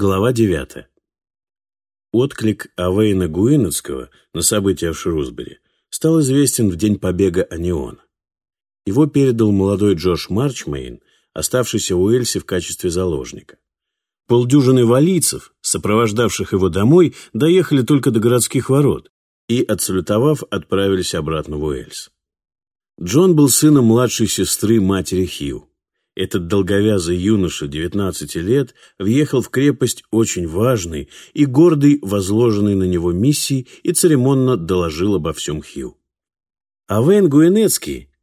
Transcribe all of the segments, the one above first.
Глава 9. Отклик Авейна Гуинетского на события в Шрусбери стал известен в день побега Аниона. Его передал молодой Джош Марчмейн, оставшийся в Уэльсе в качестве заложника. Полдюжины валийцев, сопровождавших его домой, доехали только до городских ворот и, отсалютовав, отправились обратно в Уэльс. Джон был сыном младшей сестры матери Хью. Этот долговязый юноша 19 лет въехал в крепость очень важный и гордый возложенной на него миссии и церемонно доложил обо всем Хью. А Вейн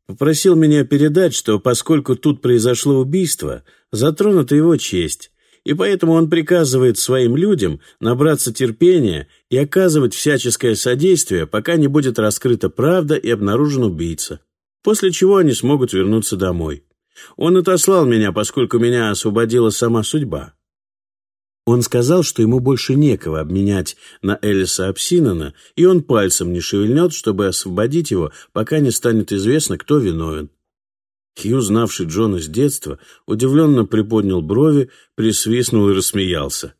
попросил меня передать, что поскольку тут произошло убийство, затронута его честь, и поэтому он приказывает своим людям набраться терпения и оказывать всяческое содействие, пока не будет раскрыта правда и обнаружен убийца, после чего они смогут вернуться домой. Он отослал меня, поскольку меня освободила сама судьба. Он сказал, что ему больше некого обменять на Элиса Апсинона, и он пальцем не шевельнет, чтобы освободить его, пока не станет известно, кто виновен. Хью, знавший Джона с детства, удивленно приподнял брови, присвистнул и рассмеялся.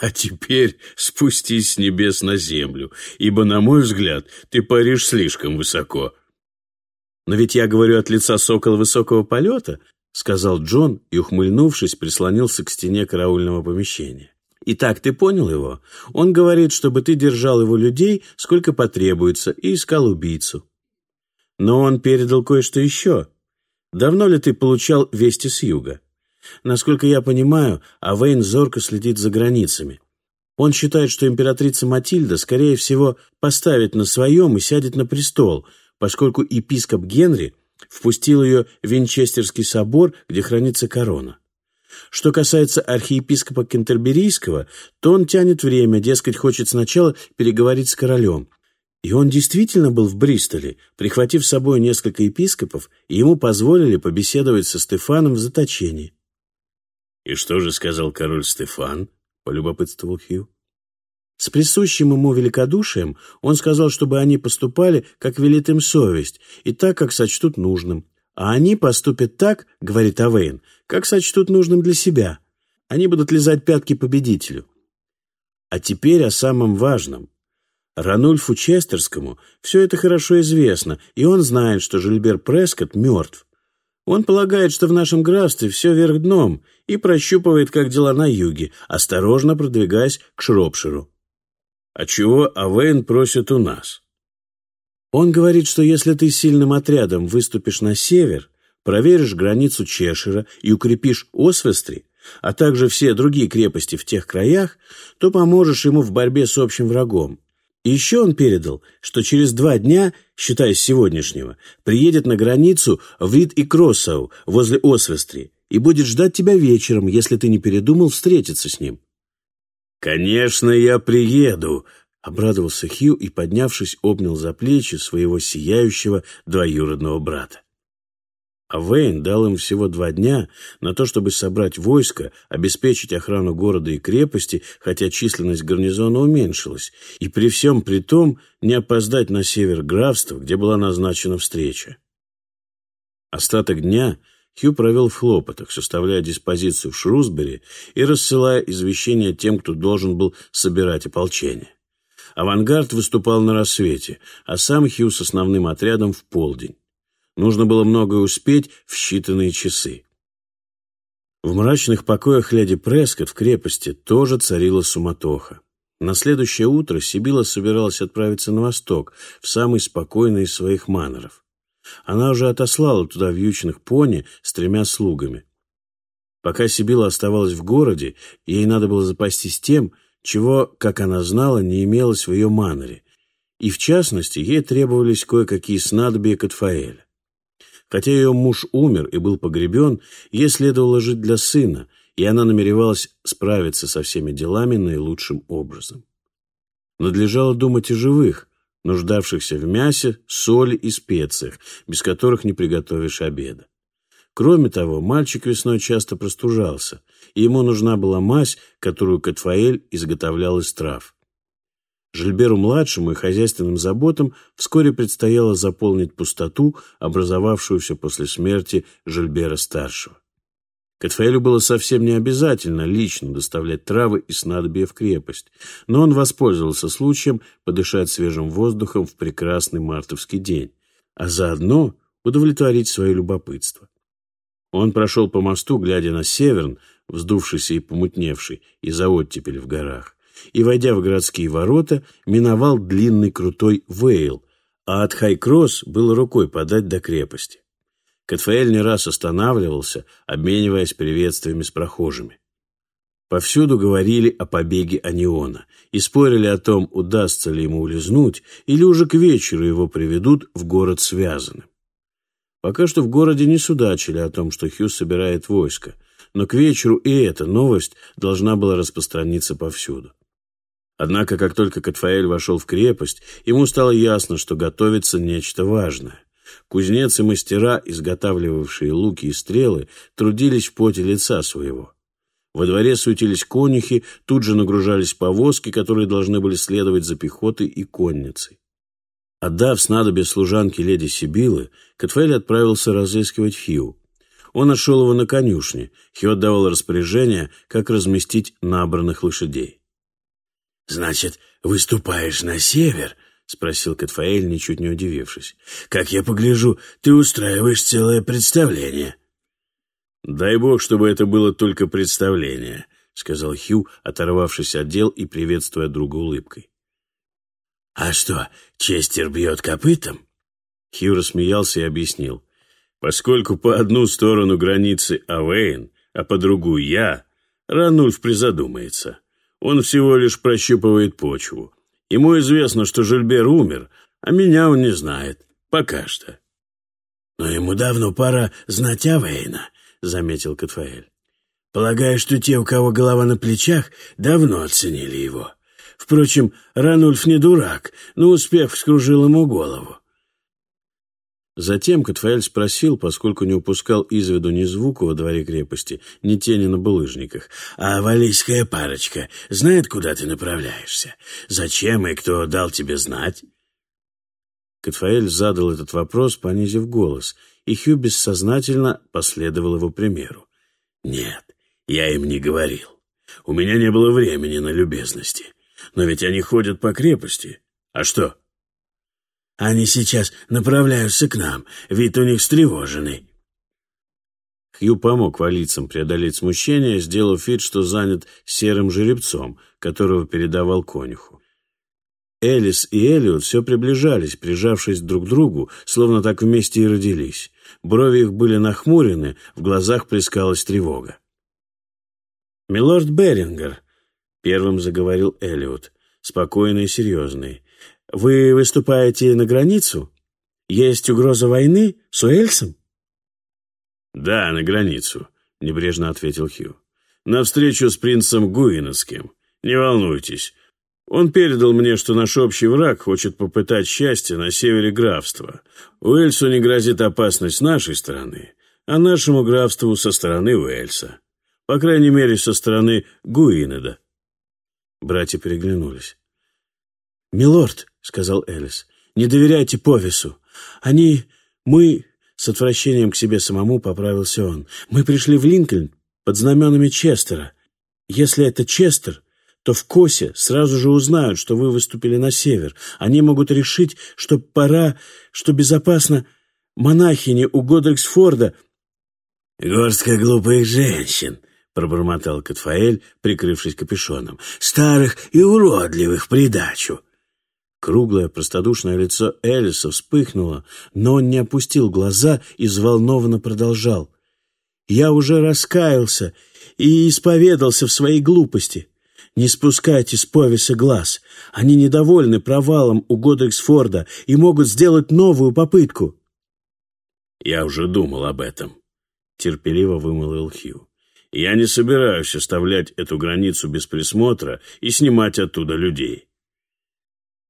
«А теперь спустись с небес на землю, ибо, на мой взгляд, ты паришь слишком высоко. «Но ведь я говорю от лица сокола высокого полета», — сказал Джон и, ухмыльнувшись, прислонился к стене караульного помещения. «Итак, ты понял его? Он говорит, чтобы ты держал его людей, сколько потребуется, и искал убийцу. Но он передал кое-что еще. Давно ли ты получал вести с юга? Насколько я понимаю, Авейн зорко следит за границами. Он считает, что императрица Матильда, скорее всего, поставит на своем и сядет на престол — поскольку епископ Генри впустил ее в Винчестерский собор, где хранится корона. Что касается архиепископа Кентерберийского, то он тянет время, дескать, хочет сначала переговорить с королем. И он действительно был в Бристоле, прихватив с собой несколько епископов, и ему позволили побеседовать со Стефаном в заточении. «И что же сказал король Стефан?» — полюбопытствовал Хью. С присущим ему великодушием он сказал, чтобы они поступали, как велит им совесть, и так, как сочтут нужным. А они поступят так, говорит Авейн, как сочтут нужным для себя. Они будут лизать пятки победителю. А теперь о самом важном. Ранульфу Честерскому все это хорошо известно, и он знает, что Жильбер Прескотт мертв. Он полагает, что в нашем графстве все вверх дном, и прощупывает, как дела на юге, осторожно продвигаясь к Шропширу. А чего Авейн просит у нас? Он говорит, что если ты сильным отрядом выступишь на север, проверишь границу Чешира и укрепишь Освестри, а также все другие крепости в тех краях, то поможешь ему в борьбе с общим врагом. И еще он передал, что через два дня, считая с сегодняшнего, приедет на границу в Рид и Кроссау возле Освестри и будет ждать тебя вечером, если ты не передумал встретиться с ним. «Конечно, я приеду», — обрадовался Хью и, поднявшись, обнял за плечи своего сияющего двоюродного брата. А Вейн дал им всего два дня на то, чтобы собрать войско, обеспечить охрану города и крепости, хотя численность гарнизона уменьшилась, и при всем при том не опоздать на север графства, где была назначена встреча. Остаток дня Хью провел в хлопотах, составляя диспозицию в Шрусбери и рассылая извещения тем, кто должен был собирать ополчение. Авангард выступал на рассвете, а сам Хью с основным отрядом в полдень. Нужно было многое успеть в считанные часы. В мрачных покоях леди Прескотт в крепости тоже царила суматоха. На следующее утро Сибила собиралась отправиться на восток, в самый спокойный из своих маноров. Она уже отослала туда вьючных пони с тремя слугами. Пока Сибила оставалась в городе, ей надо было запастись тем, чего, как она знала, не имелось в ее маноре, и, в частности, ей требовались кое-какие снадобья Катфаэля. Хотя ее муж умер и был погребен, ей следовало жить для сына, и она намеревалась справиться со всеми делами наилучшим образом. Надлежало думать о живых, нуждавшихся в мясе, соли и специях, без которых не приготовишь обеда. Кроме того, мальчик весной часто простужался, и ему нужна была мазь, которую Катфаэль изготовлял из трав. Жильберу-младшему и хозяйственным заботам вскоре предстояло заполнить пустоту, образовавшуюся после смерти Жильбера-старшего. Катфаэлю было совсем не обязательно лично доставлять травы и снадобья в крепость, но он воспользовался случаем подышать свежим воздухом в прекрасный мартовский день, а заодно удовлетворить свое любопытство. Он прошел по мосту, глядя на северн, вздувшийся и помутневший из-за оттепели в горах, и, войдя в городские ворота, миновал длинный крутой Вейл, а от Хайкросс было рукой подать до крепости. Катфаэль не раз останавливался, обмениваясь приветствиями с прохожими. Повсюду говорили о побеге Аниона и спорили о том, удастся ли ему улизнуть, или уже к вечеру его приведут в город связанным. Пока что в городе не судачили о том, что Хью собирает войско, но к вечеру и эта новость должна была распространиться повсюду. Однако, как только Катфаэль вошел в крепость, ему стало ясно, что готовится нечто важное. Кузнец и мастера, изготавливавшие луки и стрелы, трудились в поте лица своего. Во дворе суетились конюхи, тут же нагружались повозки, которые должны были следовать за пехотой и конницей. Отдав снадобье служанке леди Сибилы, Катфаэль отправился разыскивать Хью. Он нашел его на конюшне. Хью отдавал распоряжение, как разместить набранных лошадей. «Значит, выступаешь на север?» — спросил Катфаэль, ничуть не удивившись. «Как я погляжу, ты устраиваешь целое представление». «Дай бог, чтобы это было только представление», — сказал Хью, оторвавшись от дел и приветствуя друга улыбкой. «А что, Честер бьет копытом?» Хью рассмеялся и объяснил. «Поскольку по одну сторону границы Авейн, а по другую я, Ранульф призадумается. Он всего лишь прощупывает почву. Ему известно, что Жильбер умер, а меня он не знает. Пока что». «Но ему давно пора знать Авейна», — заметил Катфаэль. «Полагаю, что те, у кого голова на плечах, давно оценили его». Впрочем, Ранульф не дурак, но успех вскружил ему голову. Затем Катфаэль спросил, поскольку не упускал из виду ни звука во дворе крепости, ни тени на булыжниках. «А валийская парочка знает, куда ты направляешься? Зачем и кто дал тебе знать?» Катфаэль задал этот вопрос, понизив голос, и Хью бессознательно последовал его примеру. «Нет, я им не говорил. У меня не было времени на любезности. Но ведь они ходят по крепости. А что? Они сейчас направляются к нам. Вид у них встревоженный. Хью помог валицам преодолеть смущение, сделав вид, что занят серым жеребцом, которого передавал конюху. Элис и Элиот все приближались, прижавшись друг к другу, словно так вместе и родились. Брови их были нахмурены, в глазах плескалась тревога. «Милорд Берингер», Первым заговорил Элиот, спокойный и серьезный. «Вы выступаете на границу? Есть угроза войны с Уэльсом?» «Да, на границу», — небрежно ответил Хью. «На встречу с принцем Гуинетским. Не волнуйтесь. Он передал мне, что наш общий враг хочет попытать счастье на севере графства. Уэльсу не грозит опасность с нашей стороны, а нашему графству со стороны Уэльса. По крайней мере, со стороны Гуинеда. Братья переглянулись. «Милорд», — сказал Элис, — «не доверяйте Повесу. Они... мы...» С отвращением к себе самому поправился он. «Мы пришли в Линкольн под знаменами Честера. Если это Честер, то в Косе сразу же узнают, что вы выступили на север. Они могут решить, что пора, что безопасно монахине у Годриксфорда...» «Горстка глупых женщин», пробормотал Катфаэль, прикрывшись капюшоном. «Старых и уродливых придачу!» Круглое простодушное лицо Элиса вспыхнуло, но он не опустил глаза и взволнованно продолжал. «Я уже раскаялся и исповедался в своей глупости. Не спускайте с повеса глаз. Они недовольны провалом у Годриксфорда и могут сделать новую попытку». «Я уже думал об этом», — терпеливо вымолвил Хью. Я не собираюсь оставлять эту границу без присмотра и снимать оттуда людей.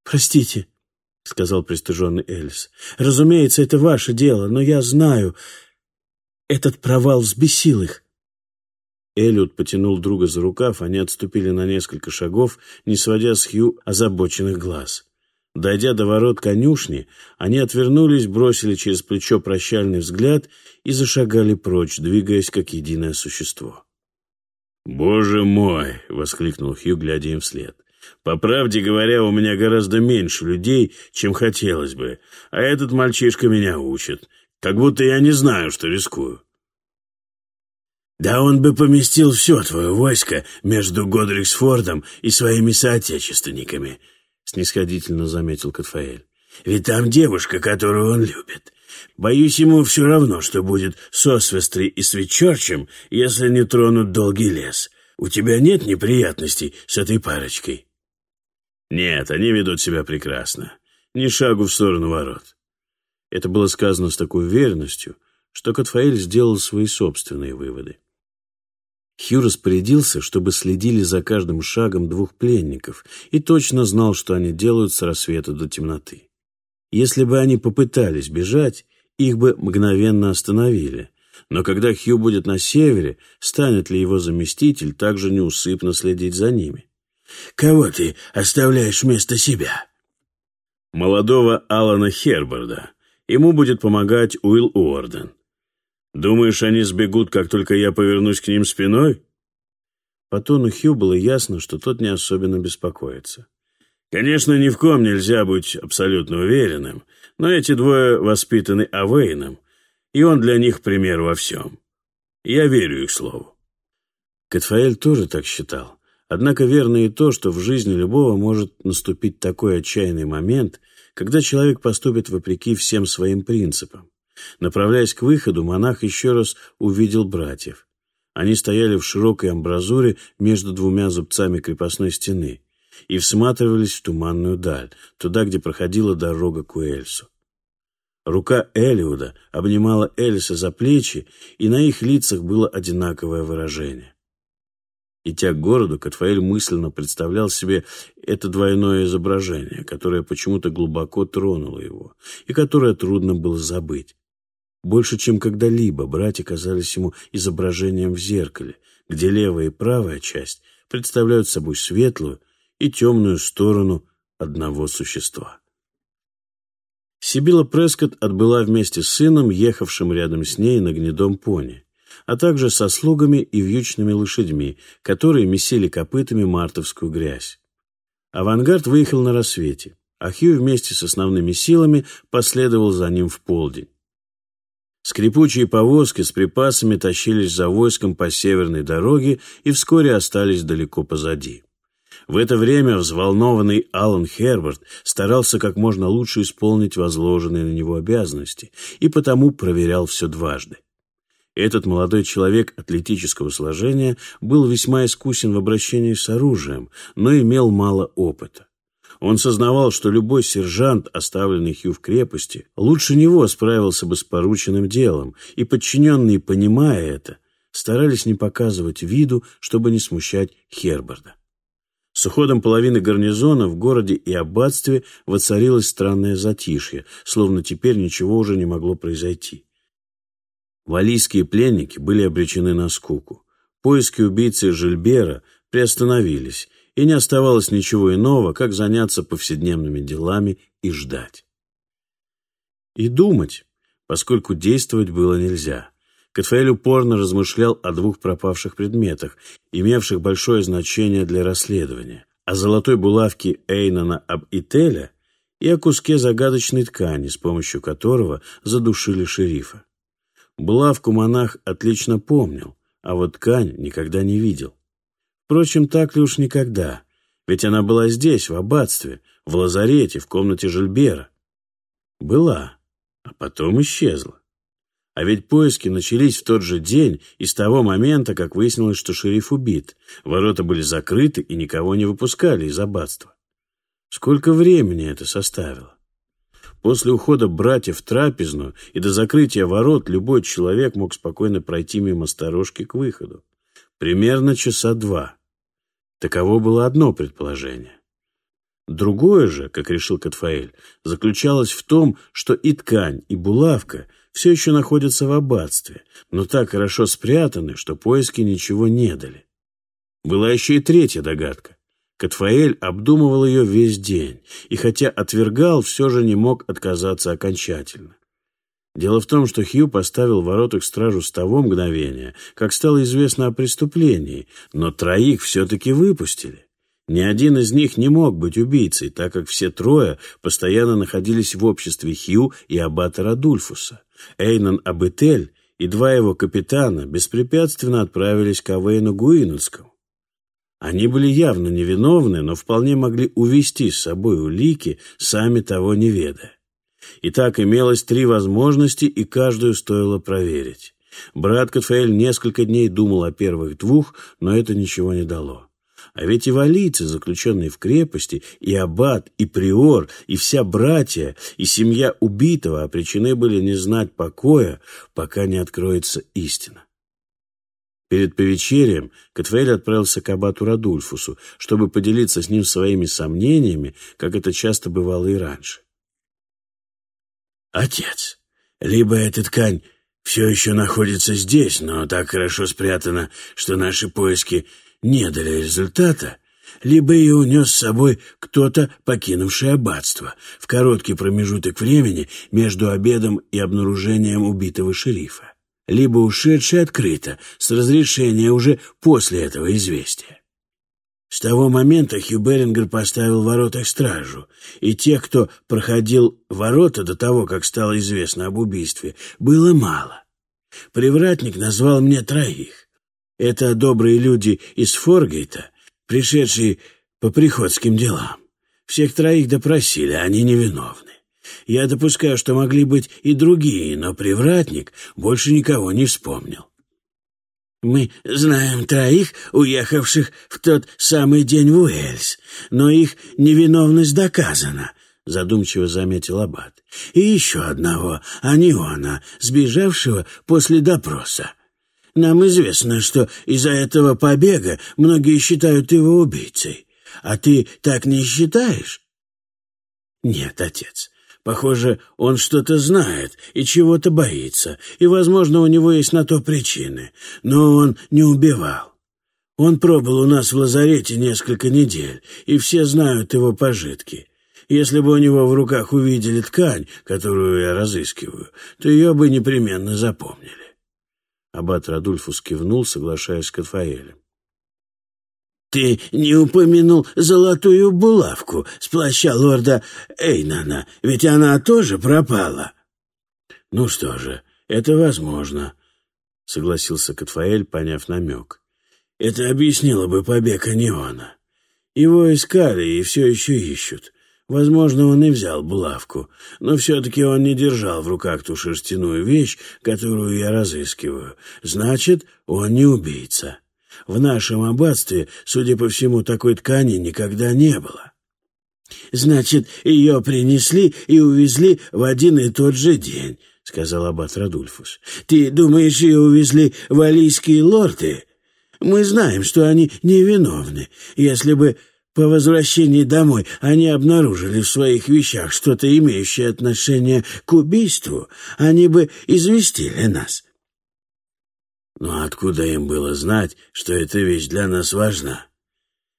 «Простите», — сказал пристыженный Эльс. «Разумеется, это ваше дело, но я знаю, этот провал взбесил их». Эллиот потянул друга за рукав, они отступили на несколько шагов, не сводя с Хью озабоченных глаз. Дойдя до ворот конюшни, они отвернулись, бросили через плечо прощальный взгляд и зашагали прочь, двигаясь как единое существо. «Боже мой!» — воскликнул Хью, глядя им вслед. «По правде говоря, у меня гораздо меньше людей, чем хотелось бы, а этот мальчишка меня учит, как будто я не знаю, что рискую». «Да он бы поместил все твое войско между Годриксфордом и своими соотечественниками», снисходительно заметил Катфаэль. «Ведь там девушка, которую он любит. Боюсь, ему все равно, что будет с Освестри и Свечорчем, если не тронут долгий лес. У тебя нет неприятностей с этой парочкой?» «Нет, они ведут себя прекрасно. Ни шагу в сторону ворот». Это было сказано с такой уверенностью, что Катфаэль сделал свои собственные выводы. Хью распорядился, чтобы следили за каждым шагом двух пленников и точно знал, что они делают с рассвета до темноты. Если бы они попытались бежать, их бы мгновенно остановили. Но когда Хью будет на севере, станет ли его заместитель также неусыпно следить за ними? «Кого ты оставляешь вместо себя?» «Молодого Алана Херберда. Ему будет помогать Уилл Уорден. Думаешь, они сбегут, как только я повернусь к ним спиной?» По тону Хью было ясно, что тот не особенно беспокоится. «Конечно, ни в ком нельзя быть абсолютно уверенным, но эти двое воспитаны Авейном, и он для них пример во всем. Я верю их слову». Катфаэль тоже так считал. Однако верно и то, что в жизни любого может наступить такой отчаянный момент, когда человек поступит вопреки всем своим принципам. Направляясь к выходу, монах еще раз увидел братьев. Они стояли в широкой амбразуре между двумя зубцами крепостной стены и всматривались в туманную даль, туда, где проходила дорога к Уэльсу. Рука Элиуда обнимала Элиса за плечи, и на их лицах было одинаковое выражение. Идя к городу, Катфаэль мысленно представлял себе это двойное изображение, которое почему-то глубоко тронуло его и которое трудно было забыть. Больше, чем когда-либо, братья казались ему изображением в зеркале, где левая и правая часть представляют собой светлую и темную сторону одного существа. Сибила Прескотт отбыла вместе с сыном, ехавшим рядом с ней на гнедом пони, а также со слугами и вьючными лошадьми, которые месили копытами мартовскую грязь. Авангард выехал на рассвете, а Хью вместе с основными силами последовал за ним в полдень. Скрипучие повозки с припасами тащились за войском по северной дороге и вскоре остались далеко позади. В это время взволнованный Алан Херберт старался как можно лучше исполнить возложенные на него обязанности и потому проверял все дважды. Этот молодой человек атлетического сложения был весьма искусен в обращении с оружием, но имел мало опыта. Он сознавал, что любой сержант, оставленный Хью в крепости, лучше него справился бы с порученным делом, и подчиненные, понимая это, старались не показывать виду, чтобы не смущать Херберда. С уходом половины гарнизона в городе и аббатстве воцарилось странное затишье, словно теперь ничего уже не могло произойти. Валийские пленники были обречены на скуку. Поиски убийцы Жильбера приостановились, и не оставалось ничего иного, как заняться повседневными делами и ждать. И думать, поскольку действовать было нельзя. Катфаэль упорно размышлял о двух пропавших предметах, имевших большое значение для расследования, о золотой булавке Эйнона об Ителя и о куске загадочной ткани, с помощью которого задушили шерифа. Булавку монах отлично помнил, а вот ткань никогда не видел. Впрочем, так ли уж никогда? Ведь она была здесь, в аббатстве, в лазарете, в комнате Жильбера. Была, а потом исчезла. А ведь поиски начались в тот же день и с того момента, как выяснилось, что шериф убит. Ворота были закрыты и никого не выпускали из аббатства. Сколько времени это составило? После ухода братьев в трапезную и до закрытия ворот любой человек мог спокойно пройти мимо сторожки к выходу. Примерно часа два. Таково было одно предположение. Другое же, как решил Катфаэль, заключалось в том, что и ткань, и булавка все еще находятся в аббатстве, но так хорошо спрятаны, что поиски ничего не дали. Была еще и третья догадка. Катфаэль обдумывал ее весь день, и хотя отвергал, все же не мог отказаться окончательно. Дело в том, что Хью поставил воротах стражу с того мгновения, как стало известно о преступлении, но троих все-таки выпустили. Ни один из них не мог быть убийцей, так как все трое постоянно находились в обществе Хью и аббата Радульфуса. Эйнан Абетель и два его капитана беспрепятственно отправились к Авейну Гуинудскому. Они были явно невиновны, но вполне могли увести с собой улики, сами того не ведая. Итак, имелось три возможности, и каждую стоило проверить. Брат Катфаэль несколько дней думал о первых двух, но это ничего не дало. А ведь и валийцы, заключенные в крепости, и аббат, и приор, и вся братья, и семья убитого обречены были не знать покоя, пока не откроется истина. Перед повечерием Катфаэль отправился к аббату Радульфусу, чтобы поделиться с ним своими сомнениями, как это часто бывало и раньше. «Отец, либо эта ткань все еще находится здесь, но так хорошо спрятана, что наши поиски не дали результата, либо ее унес с собой кто-то, покинувший аббатство, в короткий промежуток времени между обедом и обнаружением убитого шерифа, либо ушедший открыто, с разрешения уже после этого известия. С того момента Хью Берингер поставил в воротах стражу, и тех, кто проходил ворота до того, как стало известно об убийстве, было мало. Привратник назвал мне троих. Это добрые люди из Форгейта, пришедшие по приходским делам. Всех троих допросили, они невиновны. Я допускаю, что могли быть и другие, но привратник больше никого не вспомнил. Мы знаем троих, уехавших в тот самый день в Уэльс, но их невиновность доказана, — задумчиво заметил Аббат. И еще одного, Аниона, сбежавшего после допроса. Нам известно, что из-за этого побега многие считают его убийцей. А ты так не считаешь? Нет, отец, Похоже, он что-то знает и чего-то боится, и, возможно, у него есть на то причины. Но он не убивал. Он пробыл у нас в лазарете несколько недель, и все знают его пожитки. Если бы у него в руках увидели ткань, которую я разыскиваю, то ее бы непременно запомнили. Аббат Радульфус кивнул, соглашаясь с Катфаэлем. «Ты не упомянул золотую булавку с плаща лорда Эйнана, ведь она тоже пропала». «Ну что же, это возможно», — согласился Катфаэль, поняв намек. «Это объяснило бы побег Аниона. Его искали и все еще ищут. Возможно, он и взял булавку, но все-таки он не держал в руках ту шерстяную вещь, которую я разыскиваю. Значит, он не убийца». В нашем аббатстве, судя по всему, такой ткани никогда не было. «Значит, ее принесли и увезли в один и тот же день», — сказал аббат Радульфус. «Ты думаешь, ее увезли валийские лорды? Мы знаем, что они невиновны. Если бы по возвращении домой они обнаружили в своих вещах что-то имеющее отношение к убийству, они бы известили нас. Но откуда им было знать, что эта вещь для нас важна?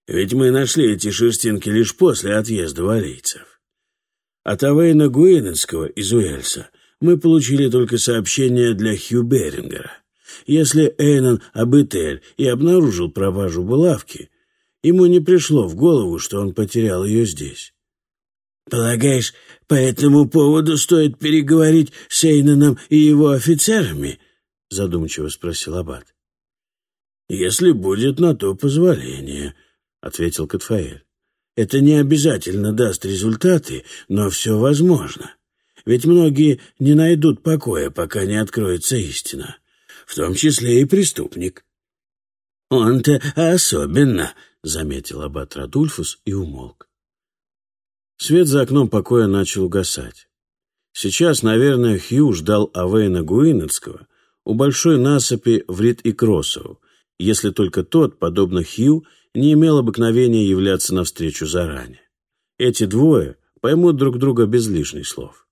Ведь мы нашли эти шерстинки лишь после отъезда валийцев. От Авейна Гуиненского из Уэльса мы получили только сообщение для Хью Берингера. Если Эйнон Абетель и обнаружил пропажу булавки, ему не пришло в голову, что он потерял ее здесь. «Полагаешь, по этому поводу стоит переговорить с Эйноном и его офицерами?» — задумчиво спросил Аббат. «Если будет на то позволение», — ответил Катфаэль. «Это не обязательно даст результаты, но все возможно. Ведь многие не найдут покоя, пока не откроется истина, в том числе и преступник». «Он-то особенно», — заметил аббат Радульфус и умолк. Свет за окном покоя начал угасать. Сейчас, наверное, Хью ждал Авейна Гуинетского, у большой насыпи в Рид и Кроссоу, если только тот, подобно Хью, не имел обыкновения являться навстречу заранее. Эти двое поймут друг друга без лишних слов.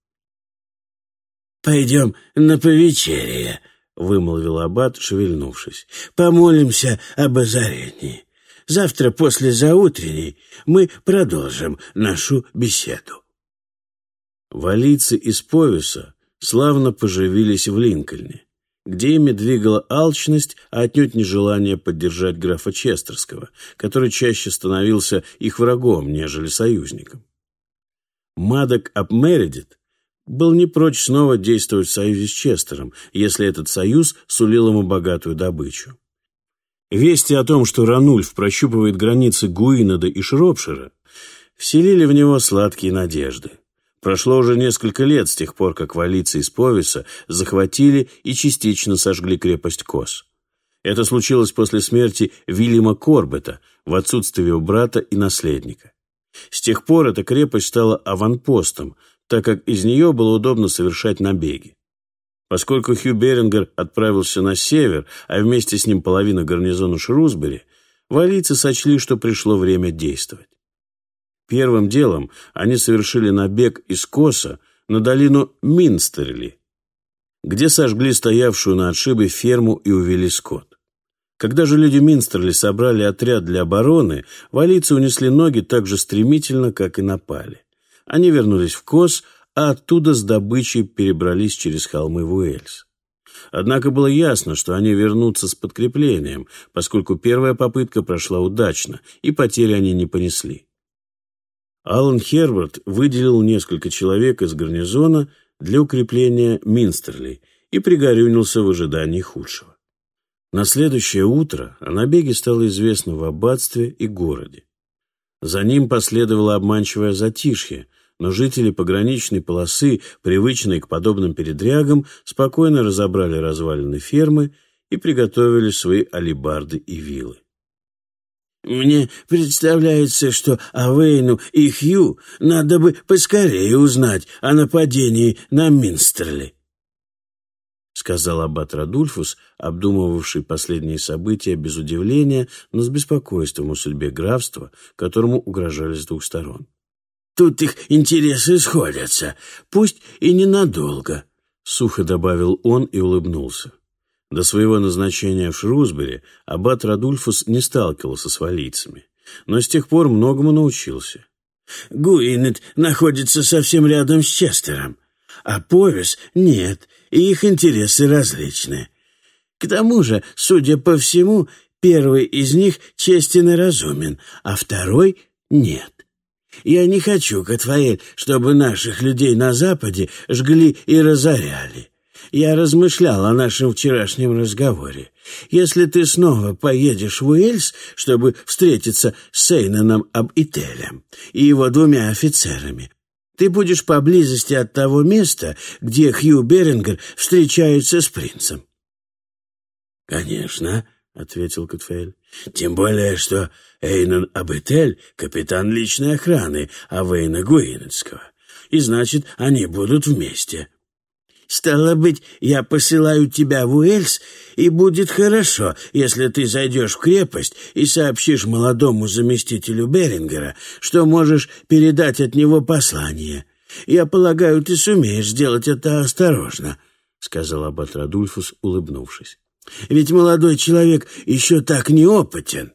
«Пойдем на повечерие», — вымолвил Аббат, шевельнувшись. «Помолимся об озарении. Завтра после заутренней мы продолжим нашу беседу. Валийцы из Повиса славно поживились в Линкольне, где ими двигала алчность, а отнюдь не желание поддержать графа Честерского, который чаще становился их врагом, нежели союзником. Мадок Мередит был не прочь снова действовать в союзе с Честером, если этот союз сулил ему богатую добычу. Вести о том, что Ранульф прощупывает границы Гуинада и Шропшира, вселили в него сладкие надежды. Прошло уже несколько лет с тех пор, как валицы из Повиса захватили и частично сожгли крепость Кос. Это случилось после смерти Вильяма Корбета в отсутствие у брата и наследника. С тех пор эта крепость стала аванпостом, так как из нее было удобно совершать набеги. Поскольку Хью Берингер отправился на север, а вместе с ним половина гарнизона Шрусбери, валийцы сочли, что пришло время действовать. Первым делом они совершили набег из Коса на долину Минстерли, где сожгли стоявшую на отшибе ферму и увели скот. Когда же люди Минстерли собрали отряд для обороны, валийцы унесли ноги так же стремительно, как и напали. Они вернулись в Кос, а оттуда с добычей перебрались через холмы в Уэльс. Однако было ясно, что они вернутся с подкреплением, поскольку первая попытка прошла удачно, и потери они не понесли. Алан Херберт выделил несколько человек из гарнизона для укрепления Минстерли и пригорюнился в ожидании худшего. На следующее утро о набеге стало известно в аббатстве и городе. За ним последовало обманчивое затишье, но жители пограничной полосы, привычные к подобным передрягам, спокойно разобрали развалины фермы и приготовили свои алибарды и вилы. Мне представляется, что Авейну и Хью надо бы поскорее узнать о нападении на Минстерли, — сказал аббат Радульфус, обдумывавший последние события без удивления, но с беспокойством о судьбе графства, которому угрожали с двух сторон. «Тут их интересы сходятся, пусть и ненадолго», — сухо добавил он и улыбнулся. До своего назначения в Шрусбери аббат Радульфус не сталкивался с валийцами, но с тех пор многому научился. Гуинет находится совсем рядом с Честером, а Повес нет, и их интересы различны. К тому же, судя по всему, первый из них честен и разумен, а второй — нет. Я не хочу, Катфаэль, чтобы наших людей на Западе жгли и разоряли. Я размышлял о нашем вчерашнем разговоре. Если ты снова поедешь в Уэльс, чтобы встретиться с Сейнаном Аб-Ителем и его двумя офицерами, ты будешь поблизости от того места, где Хью Берингер встречается с принцем. — Конечно, — ответил Катфель. — Тем более, что Эйнон Абетель — капитан личной охраны Авейна Гуинецкого, и значит, они будут вместе. — Стало быть, я посылаю тебя в Уэльс, и будет хорошо, если ты зайдешь в крепость и сообщишь молодому заместителю Берингера, что можешь передать от него послание. Я полагаю, ты сумеешь сделать это осторожно, — сказал аббат Радульфус, улыбнувшись. Ведь молодой человек еще так неопытен.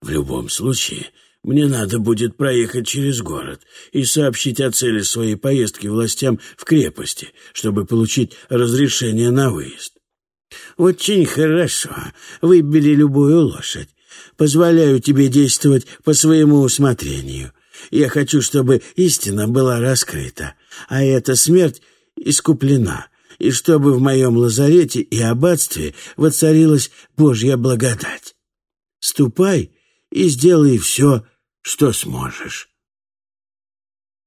В любом случае, мне надо будет проехать через город и сообщить о цели своей поездки властям в крепости, чтобы получить разрешение на выезд. Очень хорошо. Выбери любую лошадь. Позволяю тебе действовать по своему усмотрению. Я хочу, чтобы истина была раскрыта, а эта смерть искуплена, и чтобы в моем лазарете и аббатстве воцарилась Божья благодать. Ступай и сделай все, что сможешь.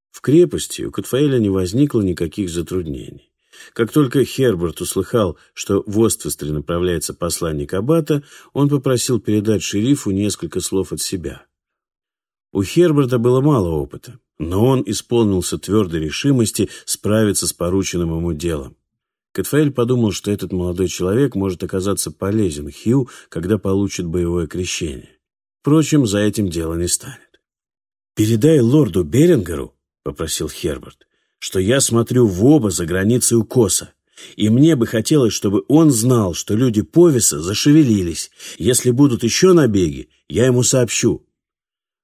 В крепости у Катфаэля не возникло никаких затруднений. Как только Херберт услыхал, что в Оствестре направляется посланник Аббата, он попросил передать шерифу несколько слов от себя. У Херберта было мало опыта, но он исполнился твердой решимости справиться с порученным ему делом. Катфаэль подумал, что этот молодой человек может оказаться полезен Хью, когда получит боевое крещение. Впрочем, за этим дело не станет. «Передай лорду Берингеру, — попросил Херберт, — что я смотрю в оба за границей укоса, и мне бы хотелось, чтобы он знал, что люди Повиса зашевелились. Если будут еще набеги, Я ему сообщу».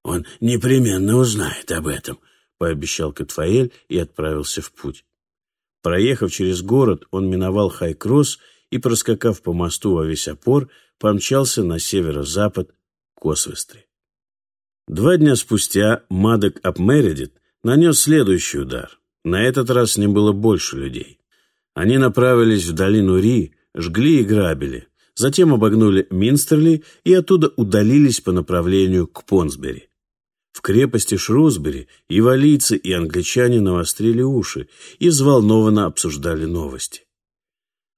«Он непременно узнает об этом», — пообещал Катфаэль и отправился в путь. Проехав через город, он миновал Хайкросс и, проскакав по мосту во весь опор, помчался на северо-запад к Освестре. Два дня спустя Мадок Апмередит нанес следующий удар. На этот раз ним было больше людей. Они направились в долину Ри, жгли и грабили, затем обогнули Минстерли и оттуда удалились по направлению к Понсбери. В крепости Шрусбери и валийцы, и англичане навострили уши и взволнованно обсуждали новости.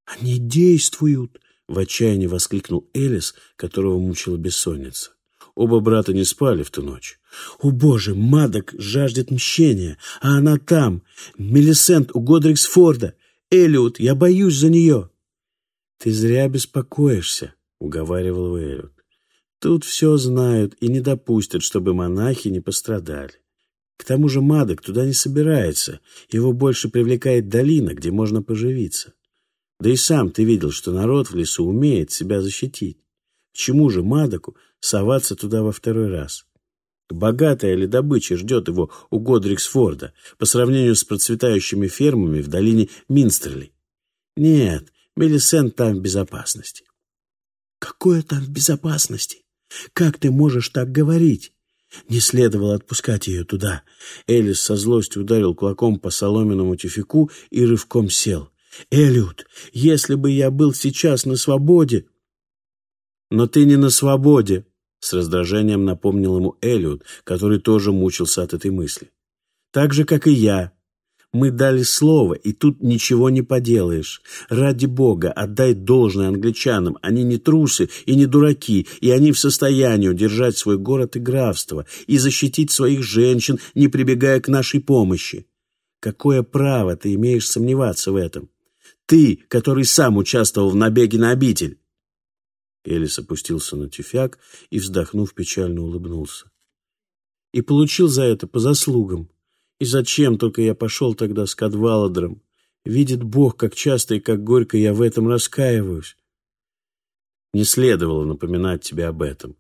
«Они действуют!» — в отчаянии воскликнул Элис, которого мучила бессонница. Оба брата не спали в ту ночь. «О, Боже, Мадок жаждет мщения, а она там! Мелисент у Годриксфорда! Элиот, я боюсь за нее!» «Ты зря беспокоишься», — уговаривал его. Тут все знают и не допустят, чтобы монахи не пострадали. К тому же Мадок туда не собирается, его больше привлекает долина, где можно поживиться. Да и сам ты видел, что народ в лесу умеет себя защитить. Чему же Мадоку соваться туда во второй раз? Богатая ли добыча ждет его у Годриксфорда по сравнению с процветающими фермами в долине Минстерли? Нет, Мелисент там в безопасности. Какое там в безопасности? Как ты можешь так говорить? Не следовало отпускать ее туда. Элис со злостью ударил кулаком по соломенному тюфику и рывком сел. «Эллиот, если бы я был сейчас на свободе...» «Но ты не на свободе», — с раздражением напомнил ему Эллиот, который тоже мучился от этой мысли. «Так же, как и я. Мы дали слово, и тут ничего не поделаешь. Ради бога, отдай должное англичанам. Они не трусы и не дураки, и они в состоянии удержать свой город и графство, и защитить своих женщин, не прибегая к нашей помощи. Какое право ты имеешь сомневаться в этом? Ты, который сам участвовал в набеге на обитель. Элис опустился на тюфяк и, вздохнув, печально улыбнулся. И получил за это по заслугам. И зачем только я пошел тогда с Кадваладром? Видит Бог, как часто и как горько я в этом раскаиваюсь. Не следовало напоминать тебе об этом.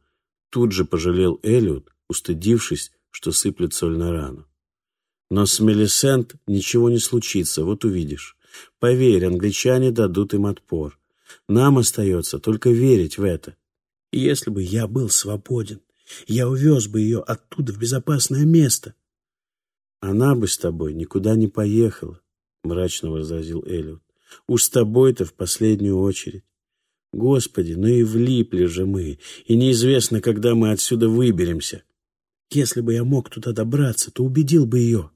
Тут же пожалел Элиот, устыдившись, что сыплет соль на рану. Но с Мелисент ничего не случится, вот увидишь. Поверь, англичане дадут им отпор. Нам остается только верить в это. Если бы я был свободен, я увез бы ее оттуда в безопасное место. Она бы с тобой никуда не поехала, мрачно возразил Эллиот. Уж с тобой-то в последнюю очередь. Господи, ну и влипли же мы, и неизвестно, когда мы отсюда выберемся. Если бы я мог туда добраться, то убедил бы ее.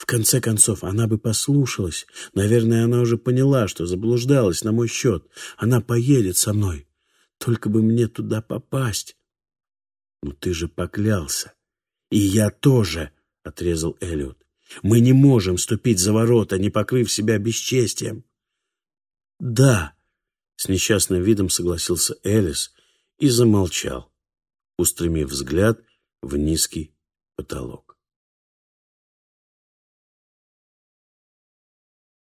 В конце концов, она бы послушалась. Наверное, она уже поняла, что заблуждалась на мой счет. Она поедет со мной. Только бы мне туда попасть. Ну ты же поклялся. И я тоже, — отрезал Эллиот. Мы не можем ступить за ворота, не покрыв себя бесчестием. Да, — с несчастным видом согласился Элис и замолчал, устремив взгляд в низкий потолок.